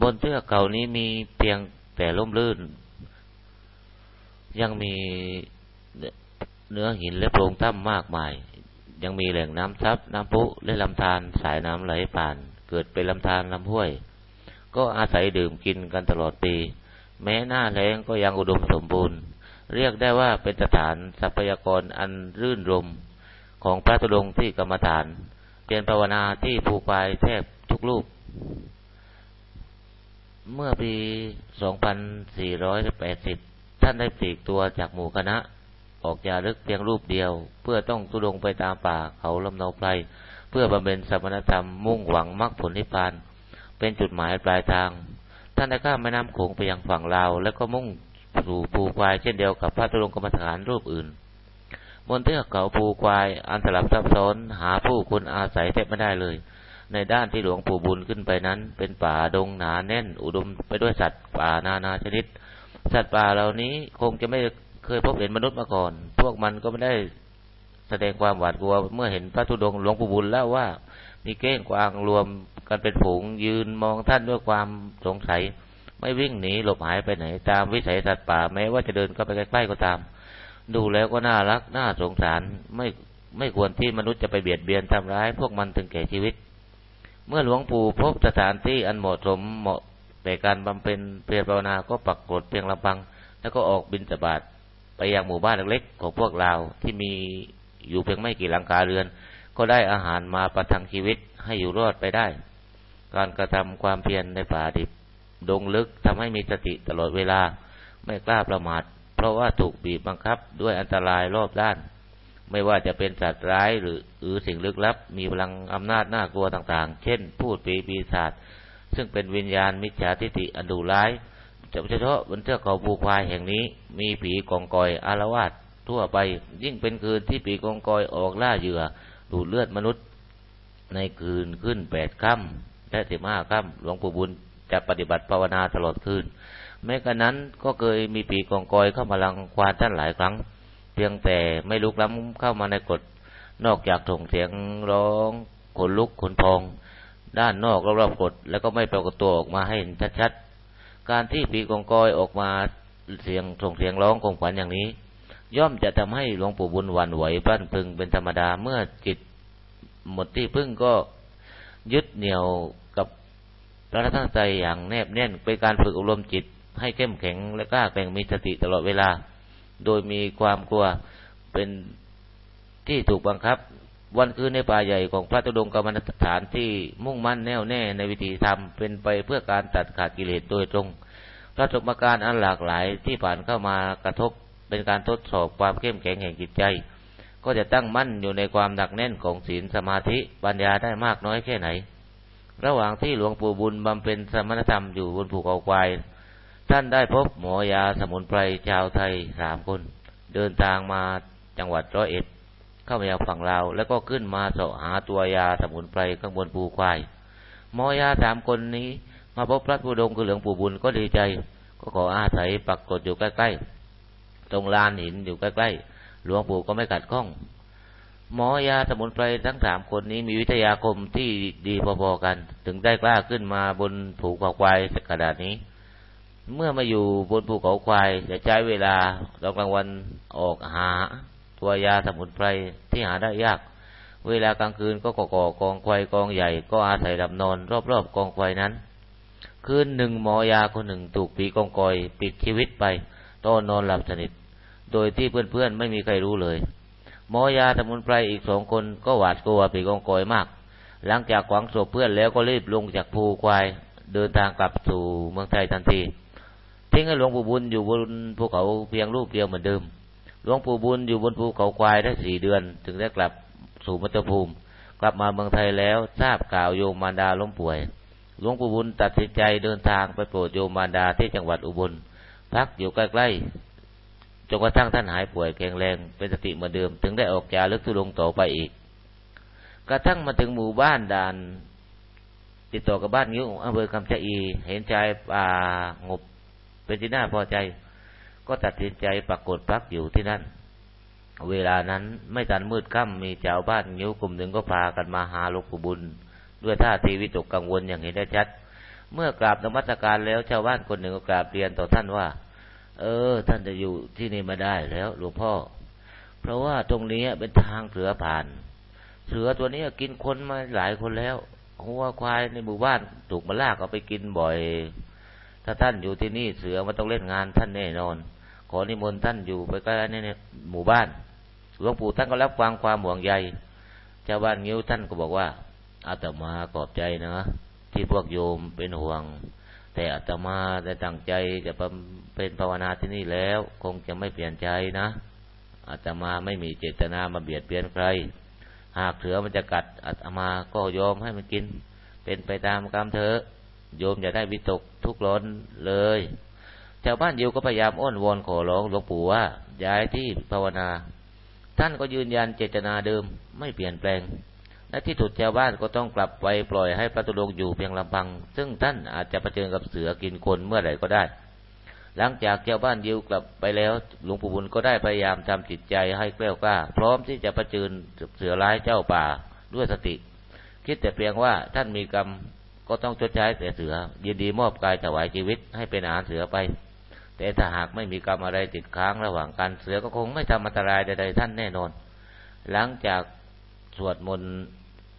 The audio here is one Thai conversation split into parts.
บนเทือกเขานี้มีเพียงแต่ล่มลื่น ยังมีเนื้อหินและโพรงถ้ำมากมาย ยังมีแหล่งน้ำซับน้ำพุและลำธารสายน้ำไหลผ่าน เกิดเป็นลำธารลำห้วย ก็อาศัยดื่มกินกันตลอดปี แม้หน้าแล้งก็ยังอุดมสมบูรณ์ เรียกได้ว่าเป็นสถานทรัพยากรอันรื่นรมของพระตุดงที่กรรมฐานเรียนภาวนาที่ภูปายแทบทุกรูป เมื่อปี 2480 ท่านได้ปลีกตัวจากหมู่คณะ ออกจารึกเพียงรูปเดียว เพื่อต้องตุดงไปตามป่าเขาลำนาไพรเพื่อบำเพ็ญสมณธรรมมุ่งหวังมรรคผลนิพพาน เป็นจุดหมายปลายทาง ท่านได้ข้ามแม่น้ำโขงไปยังฝั่งลาว แล้วก็มุ่งสู่ภูควายเช่นเดียวกับพระตุลงกรรมฐานรูปอื่น บนเทือกเขาภูควายอันสลับซับซ้อนหาผู้คนอาศัยแทบไม่ได้เลย ในด้านที่หลวงปู่บุญขึ้นไปนั้น เป็นป่าดงหนาแน่น อุดมไปด้วยสัตว์ป่านานาชนิด สัตว์ป่าเหล่านี้คงจะไม่เคยพบเห็นมนุษย์มาก่อน พวกมันก็ไม่ได้แสดงความหวาดกลัวเมื่อเห็นพระธุดงหลวงปู่บุญแล้วว่า มีเก้งกวางรวมกันเป็นฝูงยืนมองท่านด้วยความสงสัย ไม่วิ่งหนีหลบหายไปไหน ตามวิสัยสัตว์ป่าแม้ว่าจะเดินเข้าไปใกล้ๆก็ตาม ดูแล้วก็น่ารักน่าสงสารไม่ไม่ควรที่มนุษย์จะไปเบียดเบียนทำร้าย พวกมันถึงแก่ชีวิต เมื่อหลวงปู่พบสถานที่อันเหมาะสมเหมาะแต่การบำเพ็ญเพียรภาวนาก็ปักกดเพียงลำพัง แล้วก็ออกบินสบาดไปยังหมู่บ้านเล็กๆของพวกเราที่มีอยู่เพียงไม่กี่หลังคาเรือน ก็ได้อาหารมาประทังชีวิตให้อยู่รอดไปได้ การกระทำความเพียรในป่าดิบ ดงลึกทำให้มีสติตลอดเวลาไม่กล้าประมาท เพราะว่าถูกบีบบังคับด้วยอันตรายรอบด้าน ไม่ว่าจะเป็นสัตว์ร้ายหรือหรือสิ่งลึกลับ มีพลังอำนาจน่ากลัวต่างๆ เช่น พูดปีปีศาจซึ่งเป็นวิญญาณมิจฉาทิฏฐิอันดุร้ายเฉพาะบนเทือกเขาภูควายแห่งนี้ มีผีกองกอยอารวาสทั่วไป ยิ่งเป็นคืนที่ผีกองกอยออกล่าเหยื่อ ดูดเลือดมนุษย์ ในคืนขึ้นแปดค่ำและสิบห้าค่ำหลวงปู่บุญจะปฏิบัติภาวนาตลอดคืนแม้กระนั้นก็เคยมีผีกองกอยเข้ามาลังควานท่านหลายครั้ง เพียงแต่ไม่ลุกล้ำเข้ามาในกฎนอกจากส่งเสียงร้องขนลุกขนพอง ด้านนอกรอบๆกฎแล้วก็ไม่ปรากฏตัวออกมาให้เห็นชัดๆ การที่ผีกองกอยออกมาเสียงส่งเสียงร้องคงขวัญอย่างนี้ ย่อมจะทำให้หลวงปู่บุญวันไหวปั้นพึงเป็นธรรมดาเมื่อจิตหมดที่พึ่งก็ยึดเหนี่ยวกับพระทั้งใจอย่างแนบแน่นเป็นการฝึกอบรมจิตให้เข้มแข็งและกล้าแกร่งมีสติตลอดเวลา โดยมีความกลัวเป็นที่ถูกบังคับ วันคืนในป่าใหญ่ของพระตุดงกรรมฐานที่มุ่งมั่นแน่วแน่ในวิธีทำเป็นไปเพื่อการตัดขาดกิเลสโดยตรงพระสมการอันหลากหลายที่ผ่านเข้ามากระทบเป็นการทดสอบความเข้มแข็งแห่งจิตใจ ก็จะตั้งมั่นอยู่ในความหนักแน่นของศีลสมาธิปัญญาได้มากน้อยแค่ไหน ระหว่างที่หลวงปู่บุญบำเพ็ญสมณธรรมอยู่บนภูเขาควาย ท่านได้พบหมอยาสมุนไพรชาวไทยสามคน เดินทางมาจังหวัดร้อยเอ็ด เข้ามายังฝั่งลาวแล้วก็ขึ้นมาเสาะหาตัวยาสมุนไพรข้างบนภูควาย หมอยาสามคนนี้ มาพบพระผู้ดงคือหลวงปู่บุญก็ดีใจ ก็ขออาศัยปักกดอยู่ใกล้ๆ ตรงลานหินอยู่ใกล้ๆ หลวงปู่ก็ไม่ขัดข้อง หมอยาสมุนไพรทั้งสามคนนี้มีวิทยาคมที่ดีพอๆกัน ถึงได้กล้าขึ้นมาบนภูควายขนาดนี้ เมื่อมาอยู่บนภูเขาควายจะใช้เวลาตอนกลางวันออกหา ตัวยาสมุนไพรที่หาได้ยาก เวลากลางคืนก็ก่อกกองควายกองใหญ่ ก็อาศัยหลับนอน รอบๆกองควายนั้น คืนหนึ่งหมอยาคนหนึ่งถูกปีกองกอยปิดชีวิตไปตอนนอนหลับสนิท โดยที่เพื่อนๆไม่มีใครรู้เลย หมอยาสมุนไพรอีกสองคนก็หวาดกลัวปีกองกอยมาก หลังจากขวางศพเพื่อนแล้วก็รีบลงจากภูควาย เดินทางกลับสู่เมืองไทยทันที ทิ้งให้หลวงปู่บุญอยู่บนภูเขาเพียงรูปเดียวเหมือนเดิม หลวงปู่บุญอยู่บนภูเขาควายได้สี่เดือนถึงได้กลับสู่มัตตภูมิ กลับมาเมืองไทยแล้วทราบข่าวโยมมารดาล้มป่วย หลวงปู่บุญตัดสินใจเดินทางไปโปรดโยมมารดาที่จังหวัดอุบล พักอยู่ใกล้ๆ จนกระทั่งท่านหายป่วยแข็งแรงเป็นสติเหมือนเดิม ถึงได้ออกจารึกทุลงต่อไปอีก กระทั่งมาถึงหมู่บ้านด่าน ติดต่อกับบ้านยิ้วอำเภอคำชะอี เห็นชายป่างบ เป็นที่น่าพอใจ ก็ตัดสินใจปักกดพักอยู่ที่นั่น เวลานั้นไม่ทันมืดค่ำมีชาวบ้านยิ้วกลุ่มหนึ่งก็พากันมาหาหลวงปู่บุญ ด้วยท่าทีวิตกกังวลอย่างเห็นได้ชัด เมื่อกราบนมัสการแล้วชาวบ้านคนหนึ่งก็กราบเรียนต่อท่านว่า เออ ท่านจะอยู่ที่นี่มาได้แล้วหลวงพ่อ เพราะว่าตรงนี้เป็นทางเสือผ่าน เสือตัวนี้กินคนมาหลายคนแล้วหัวควายในหมู่บ้านถูกมาลากเอาไปกินบ่อย ถ้าท่านอยู่ที่นี่เสือมันต้องเล่นงานท่านแน่นอน ขอนิมนต์ท่านอยู่ไปใกล้ในหมู่บ้านหลวงปู่ท่านก็รับฟังความห่วงใยชาวบ้านงิ้วท่านก็บอกว่าอาตมาขอบใจนะ ที่พวกโยมเป็นห่วง แต่อาตมาได้ตั้งใจจะเป็นภาวนาที่นี่แล้ว คงจะไม่เปลี่ยนใจนะอาตมาไม่มีเจตนามาเบียดเบียนใคร หากเสือมันจะกัดอาตมาก็ยอมให้มันกิน เป็นไปตามกรรมเถอะ โยมอย่าได้วิตกทุกข์ร้อนเลยชาวบ้านยิวก็พยายามอ้อนวอนขอร้องหลวงปู่ว่าย้ายที่ภาวนา ท่านก็ยืนยันเจตนาเดิมไม่เปลี่ยนแปลงและที่ถุดชาวบ้านก็ต้องกลับไปปล่อยให้พระตุลงอยู่เพียงลำพัง ซึ่งท่านอาจจะเผชิญกับเสือกินคนเมื่อไหร่ก็ได้ หลังจากชาวบ้านยิวกลับไปแล้วหลวงปู่บุญก็ได้พยายามทำจิตใจให้แกล้วกล้า พร้อมที่จะเผชิญเสือร้ายเจ้าป่าด้วยสติ คิดแต่เพียงว่าท่านมีกรรม ก็ต้องชดใช้แต่เสือ ยินดีมอบกายถวายชีวิตให้เป็นอาหารเสือไป แต่ถ้าหากไม่มีกรรมอะไรติดค้างระหว่างกันเสือก็คงไม่ทำอันตรายใดๆท่านแน่นอน หลังจากสวดมนต์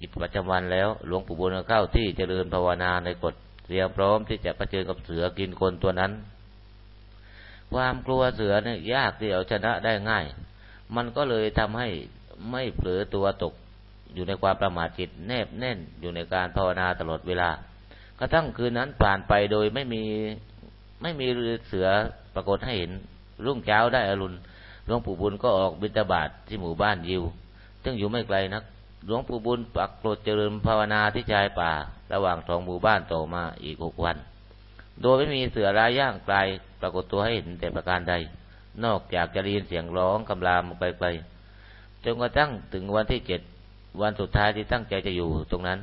กิจประจำวันแล้ว หลวงปู่บุญเข้าที่เจริญภาวนาในกฎเตรียมพร้อมที่จะะเผชิญกับเสือกินคนตัวนั้น ความกลัวเสือเนี่ยยากที่เอาชนะได้ง่าย มันก็เลยทำให้ไม่เผลอตัวตก อยู่ในความประมาทจิตแนบแน่นอยู่ในการภาวนาตลอดเวลากระทั่งคืนนั้นผ่านไปโดยไม่มีไม่มีเสือปรากฏให้เห็นรุ่งเช้าได้อรุณหลวงปู่บุญก็ออกบิณฑบาตทที่หมู่บ้านยิว ซึ่งอยู่ไม่ไกลนัก หลวงปู่บุญปักโปรดเจริญภาวนาที่ชายป่า ระหว่างสองหมู่บ้านต่อมาอีกหกวัน โดยไม่มีเสือรายย่างไกลปรากฏตัวให้เห็นแต่ประการใด นอกจากจะได้ยินเสียงร้องกำลามไกลๆจนกระทั่งถึงวันที่เจ็ด วันสุดท้ายที่ตั้งใจจะอยู่ตรงนั้น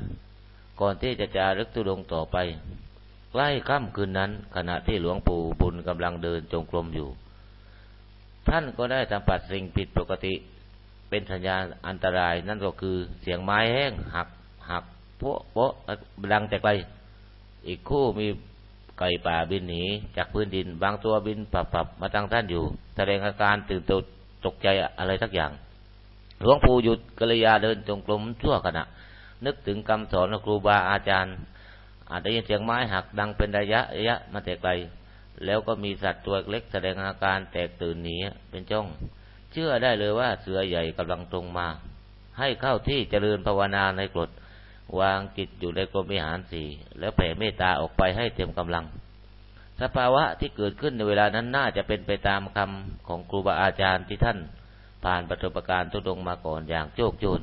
ก่อนที่จะจารึกตุดงต่อไป ใกล้ค่ำคืนนั้น ขณะที่หลวงปู่บุญกำลังเดินจงกรมอยู่ ท่านก็ได้สัมผัสสิ่งผิดปกติ เป็นสัญญาณอันตรายนั่นก็คือเสียงไม้แห้งหักหักโป๊ะโป๊ะดังแต่ไกล อีกคู่มีไก่ป่าบินหนีจากพื้นดิน บางตัวบินปับปับมาตั้งท่านอยู่ แสดงอาการตื่นตตกใจอะไรสักอย่าง หลวงปู่หยุดกริยาเดินจงกรมชั่วขณะนึกถึงคำสอนของครูบาอาจารย์ อาจจะยินเสียงไม้หักดังเป็นระยะระยะมาแต่ไกล แล้วก็มีสัตว์ตัวเล็กแสดงอาการแตกตื่นหนีเป็นจ้อง เชื่อได้เลยว่าเสือใหญ่กำลังตรงมา ให้เข้าที่เจริญภาวนาในกรดวางจิตอยู่ในกรมิหารสี่แล้วแผ่เมตตาออกไปให้เต็มกำลัง สภาวะที่เกิดขึ้นในเวลานั้นน่าจะเป็นไปตามคำของครูบาอาจารย์ที่ท่าน ผ่านประสบการณ์ทุดงมาก่อนอย่างโจกจูน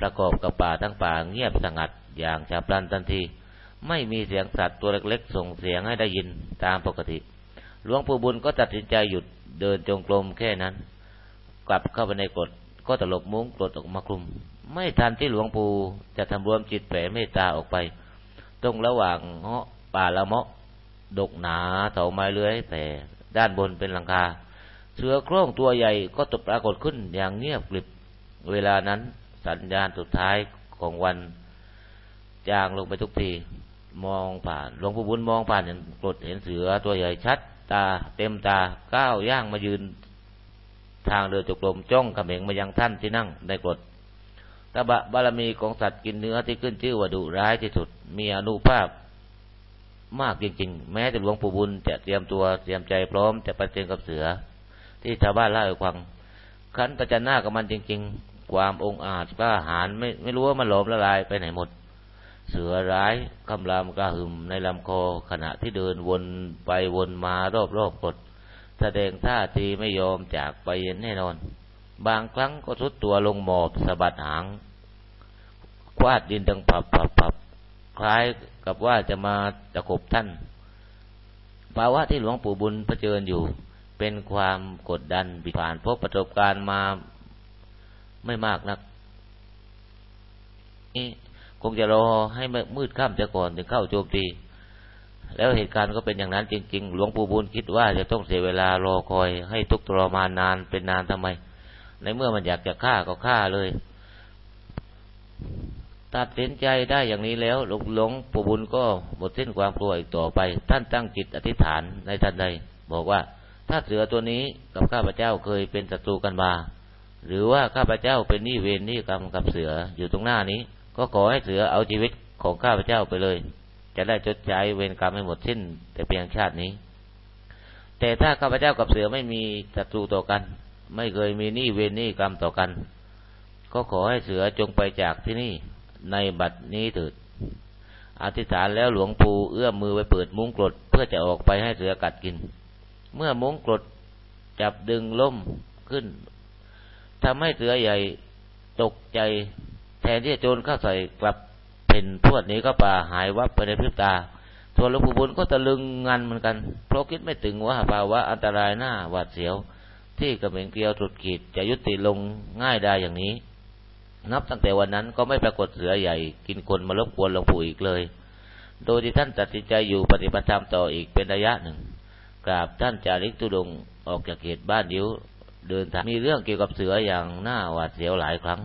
ประกอบกับป่าทั้งป่าเงียบสงัดอย่างฉับพลันทันที ไม่มีเสียงสัตว์ตัวเล็กๆ ส่งเสียงให้ได้ยินตามปกติ หลวงปู่บุญก็ตัดสินใจหยุดเดินจงกรมแค่นั้น กลับเข้าไปในกฎก็ตลบมุ้งกรดออกมาคลุม ไม่ทันที่หลวงปู่จะทำรวมจิตแผ่เมตตาออกไป ตรงระหว่างเงาะป่าละเมาะดกหนาเสาไม้เลื้อยแต่ด้านบนเป็นหลังคา เสือโคร่งตัวใหญ่ก็ตกปรากฏขึ้นอย่างเงียบกริบ เวลานั้นสัญญาณสุดท้ายของวันจางลงไปทุกที มองผ่านหลวงปู่บุญมองผ่านเห็นกดเห็นเสือตัวใหญ่ชัด ตาเต็มตาก้าวย่างมายืน ทางเรือจกลมจ้องขม็งมายังท่านที่นั่งในกฎตบะบารมีของสัตว์กินเนื้อที่ขึ้นชื่อว่าดุร้ายที่สุด มีอนุภาพมากจริงๆ แม้จะหลวงปู่บุญจะเตรียมตัวเตรียมใจพร้อมจะประเจิญกับเสือ ที่ชาวบ้านเล่าให้ฟังขันประจันหน้ากับมันจริง ๆ ความองอาจกล้าหาญไม่ไม่รู้ว่ามันหลอมละลายไปไหนหมด เสือร้ายคำรามกระหึ่มในลำคอขณะที่เดินวนไปวนมารอบๆกดแสดงท่าทีไม่ยอมจากไปแน่นอน บางครั้งก็ทุดตัวลงหมอบสะบัดหาง ควาดดินดังปับปับปับคล้ายกับว่าจะมาตะกบท่าน ภาวะที่หลวงปู่บุญเผชิญอยู่ เป็นความกดดันบิผ่านพบประสบการณ์มาไม่มากนักนี่คงจะรอให้มืดค่ำจะก่อนถึงเข้าโจมตี แล้วเหตุการณ์ก็เป็นอย่างนั้นจริง ๆ หลวงปู่บุญคิดว่าจะต้องเสียเวลารอคอย ให้ทุกทรมานนานเป็นนานทำไม ในเมื่อมันอยากจะฆ่าก็ฆ่าเลย ตัดสินใจได้อย่างนี้แล้ว หลวงหลวงปู่บุญก็หมดสิ้นความกลัวอีกต่อไป ท่านตั้งจิตอธิษฐานในทันใดบอกว่า ถ้าเสือตัวนี้กับข้าพเจ้าเคยเป็นศัตรูกันมา หรือว่าข้าพเจ้าเป็นนี้เวรนี้กรรมกับเสืออยู่ตรงหน้านี้ ก็ขอให้เสือเอาชีวิตของข้าพเจ้าไปเลย จะได้จดใจเวรกรรมให้หมดสิ้น แต่เพียงชาตินี้ แต่ถ้าข้าพเจ้ากับเสือไม่มีศัตรูต่อกัน ไม่เคยมีนี้เวรนี้กรรมต่อกัน ก็ขอให้เสือจงไปจากที่นี่ในบัดนี้เถิดอธิษฐานแล้วหลวงปู่เอื้อมมือไปเปิดมุ้งกรดเพื่อจะออกไปให้เสือกัดกิน เมื่อมงกรดจับดึงล่มขึ้นทำให้เสือใหญ่ตกใจ แทนที่จะโจรเข้าใส่กลับเป็นพวดนี้ก็ป่าหายวับไปในพริบตาส่วนหลวงปู่บุญก็ตะลึงงันเหมือนกัน เพราะคิดไม่ถึงว่าภาวะอันตรายหน้าหวาดเสียว ที่กระเบงเกลียวสุดขีดจะยุติลงง่ายได้อย่างนี้ นับตั้งแต่วันนั้นก็ไม่ปรากฏเสือใหญ่ กินคนมารบกวนหลวงปู่อีกเลย โดยที่ท่านตัดสินใจอยู่ปฏิบัติธรรมต่ออีกเป็นระยะหนึ่ง กราบท่านจาริกตุดงออกจากเขตบ้านยิ้วเดินทางมีเรื่องเกี่ยวกับเสืออย่างน่าหวาดเสียวหลายครั้ง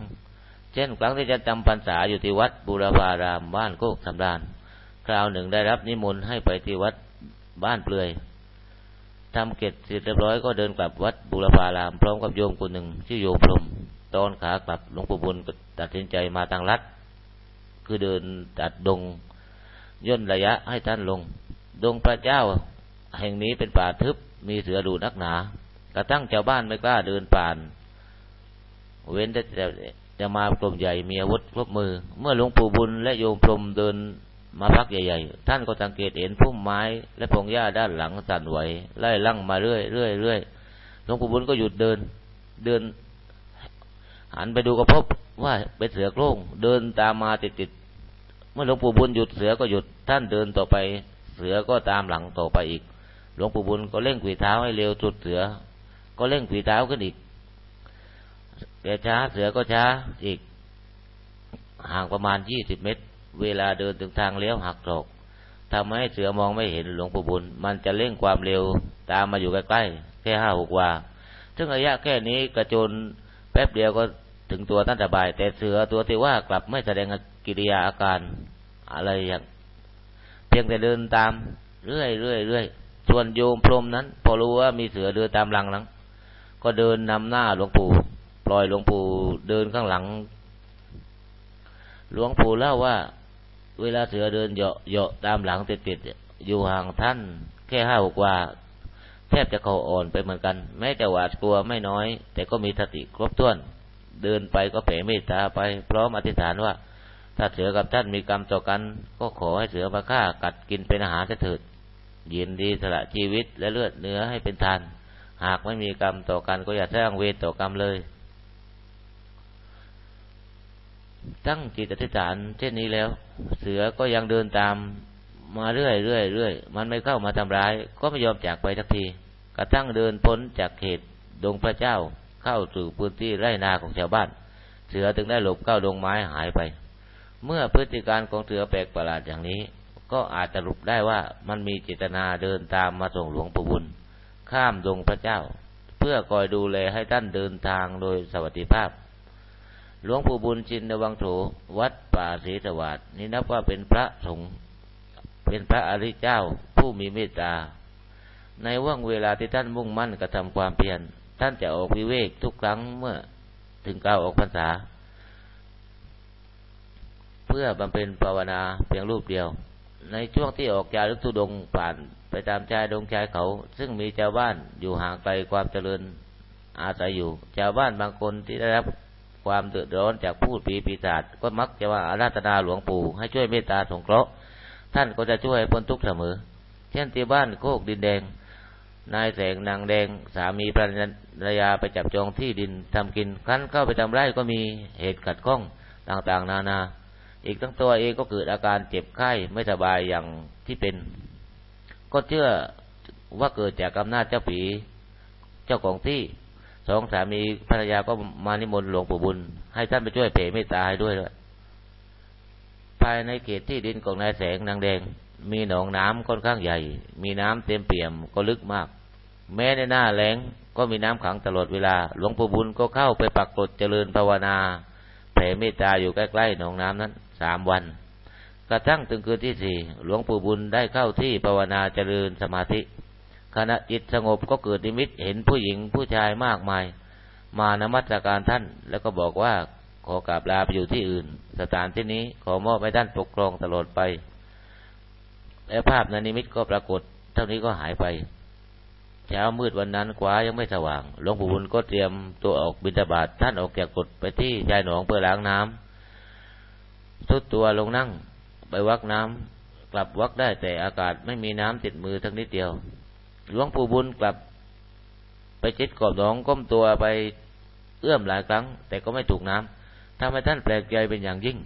เช่น ครั้งที่จะจำพรรษาอยู่ที่วัดบุรพารามบ้านโคกสำดานคราวหนึ่งได้รับนิมนต์ให้ไปที่วัดบ้านเปลือยทำเกตเสร็จเรียบร้อยก็เดินกลับวัดบุรพารามพร้อมกับโยมคนหนึ่งชื่อโยมพรมตอนขากลับหลวงปู่บุญตัดสินใจมาทางลัด คือเดินตัดดง ย่นระยะให้ท่านลง ดงพระเจ้า แห่งนี้เป็นป่าทึบมีเสือดูนักหนา กระทั่งชาวบ้านไม่กล้าเดินป่าน เว้นแต่จะมากลุ่มใหญ่มีอาวุธครบมือ เมื่อหลวงปู่บุญและโยมพรมเดินมาพักใหญ่ๆ ท่านก็สังเกตเห็นพุ่มไม้และพงหญ้าด้านหลังสั่นไหวไล่ลั่งมาเรื่อยเรื่อยเรื่อยหลวงปู่บุญก็หยุดเดิน เดิน หันไปดูก็พบว่าเป็นเสือโคร่งเดินตามมาติดๆเมื่อหลวงปู่บุญหยุดเสือก็หยุดท่านเดินต่อไป เสือก็ตามหลังต่อไปอีก หลวงปู่บุญก็เร่งขีเท้าให้เร็วสุดเสือ ก็เร่งขีเท้าขึ้นอีกแกช้าเสือก็ช้าอีก ห่างประมาณยี่สิบเมตร เวลาเดินถึงทางเลี้ยวหักศอกทำให้เสือมองไม่เห็นหลวงปู่บุญ มันจะเร่งความเร็วตามมาอยู่ใกล้ๆแค่ห้าหกวาซึ่งระยะแค่นี้กระโจนแป๊บเดียวก็ถึงตัวท่านสบาย แต่เสือตัวที่ว่ากลับไม่แสดงกิริยาอาการอะไรอย่าง เพียงแต่เดินตามเรื่อยเรื่อยเรื่อย ส่วนโยมพรมนั้น พอรู้ว่ามีเสือเดินตามหลังหลัง ก็เดินนำหน้าหลวงปู่ปล่อยหลวงปู่เดินข้างหลัง หลวงปู่เล่าว่า เวลาเสือเดินเหาะเหาะตามหลังติดติดอยู่ห่างท่าน แค่ห้าหกว่าแทบจะเขาอ่อนไปเหมือนกัน แม้จะหวาดกลัวไม่น้อย แต่ก็มีสติครบถ้วน เดินไปก็แผ่เมตตาไป พร้อมอธิษฐานว่า ถ้าเสือกับท่านมีกรรมต่อกัน ก็ขอให้เสือมาฆ่ากัดกินเป็นอาหารเถิด ยินดีสละชีวิตและเลือดเนื้อให้เป็นทาน หากไม่มีกรรมต่อกันก็อย่าสร้างเวรต่อกรรมเลย ตั้งจิตอธิษฐานเช่นนี้แล้ว เสือก็ยังเดินตามมาเรื่อยเรื่อยเรื่อยมันไม่เข้ามาทำร้าย ก็ไม่ยอมจากไปสักที กระทั่งเดินพ้นจากเขตดงพระเจ้าเข้าสู่พื้นที่ไร่นาของชาวบ้าน เสือถึงได้หลบเข้าดงไม้หายไป เมื่อพฤติการของเสือแปลกประหลาดอย่างนี้ ก็อาจจะรุปได้ว่ามันมีเจตนาเดินตามมาส่งหลวงปู่บุญ ข้ามดงพระเจ้า เพื่อคอยดูแลให้ท่านเดินทางโดยสวัสดิภาพ หลวงปู่บุญชินวังโถวัดป่าศรีสวัสดินี่นับว่าเป็นพระสงฆ์เป็นพระอริเจ้าผู้มีเมตตา ในว่างเวลาที่ท่านมุ่งมั่นกระทำความเพียรท่านจะออกวิเวกทุกครั้งเมื่อถึงก้าวออกพรรษา เพื่อบำเพ็ญภาวนาเพียงรูปเดียว ในช่วงที่ออกจารึกทุดงผ่านไปตามชายดงชายเขา ซึ่งมีชาวบ้านอยู่ห่างไกลความเจริญอาศัยอยู่ ชาวบ้านบางคนที่ได้รับความเดือดร้อนจากพูดปีปีศาจก็มักจะว่าอาราธนาหลวงปู่ให้ช่วยเมตตาสงเคราะห์ท่านก็จะช่วยพ้นทุกข์เสมอ เช่นที่บ้านโคกดินแดง นายแสงนางแดง สามีภรรยาไปจับจองที่ดินทำกินคั้นเข้าไปทำไร่ก็มีเหตุขัดข้องต่างๆ นานา อีกทั้งตัวเองก็เกิดอาการเจ็บไข้ไม่สบายอย่างที่เป็น ก็เชื่อว่าเกิดจากอำนาจเจ้าผีเจ้าของที่สองสามีภรรยาก็มานิมนต์หลวงปู่บุญ ให้ท่านไปช่วยเผยเมตตาให้ด้วยด้วยภายในเขตที่ดินของนายแสงนางแดง มีหนองน้ำค่อนข้างใหญ่ มีน้ำเต็มเปี่ยมก็ลึกมาก แม้ในหน้าแล้งก็มีน้ำขังตลอดเวลา หลวงปู่บุญก็เข้าไปปักกรดเจริญภาวนา ผ่เมตตาอยู่ใกล้ๆหนองน้ำนั้นสามวัน กระทั่งถึงคืนที่สี่หลวงปู่บุญได้เข้าที่ภาวนาเจริญสมาธิ ขณะจิตสงบก็เกิดนิมิตเห็นผู้หญิงผู้ชายมากมาย มานมัสการท่านแล้วก็บอกว่าขอกราบลาไปอยู่ที่อื่น สถานที่นี้ขอมอบให้ท่านปกครองตลอดไปแล้วภาพในนิมิตก็ปรากฏ เท่านี้ก็หายไป เช้ามืดวันนั้นกว่ายังไม่สว่างหลวงปู่บุญก็เตรียมตัวออกบิณฑบาตท่านออกจากกฎไปที่ชายหนองเพื่อล้างน้ำทุดตัวลงนั่งไปวักน้ำกลับวักได้แต่อากาศไม่มีน้ำติดมือทั้งนิดเดียว หลวงปู่บุญกลับ ไปจิตกอบหนองก้มตัวไปเอื้อมหลายครั้ง แต่ก็ไม่ถูกน้ำทำให้ท่านแปลกใจเป็นอย่างยิ่ง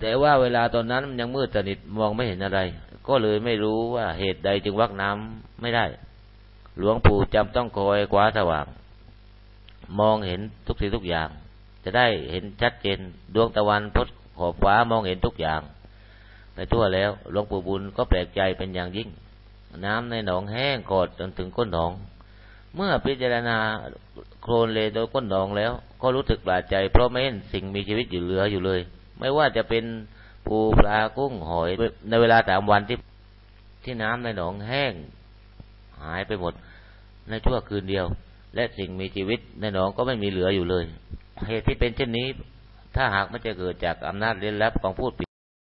แต่ว่าเวลาตอนนั้นมันยังมืดสนิทมองไม่เห็นอะไร ก็เลยไม่รู้ว่าเหตุใดจึงวักน้ำไม่ได้ หลวงปู่จำต้องคอยคว้าสว่าง มองเห็นทุกสิ่งทุกอย่าง จะได้เห็นชัดเจนดวงตะวันพดขอบฟ้ามองเห็นทุกอย่าง ไปทั่วแล้วหลวงปู่บุญก็แปลกใจเป็นอย่างยิ่ง น้ำในหนองแห้งกอดจนถึงก้นหนอง เมื่อพิจารณาโคลนเลโดยก้นหนองแล้ว ก็รู้สึกปลาดใจ เพราะไม่เห็นสิ่งมีชีวิตอยู่เหลืออยู่เลย ไม่ว่าจะเป็นปูปลากุ้งหอยในเวลาสามวันที่ที่น้ำในหนองแห้ง หายไปหมด ในชั่วคืนเดียว และสิ่งมีชีวิตในหนองก็ไม่มีเหลืออยู่เลย เหตุที่เป็นเช่นนี้ ถ้าหากไม่จะเกิดจากอำนาจเล่นลับของพูดผี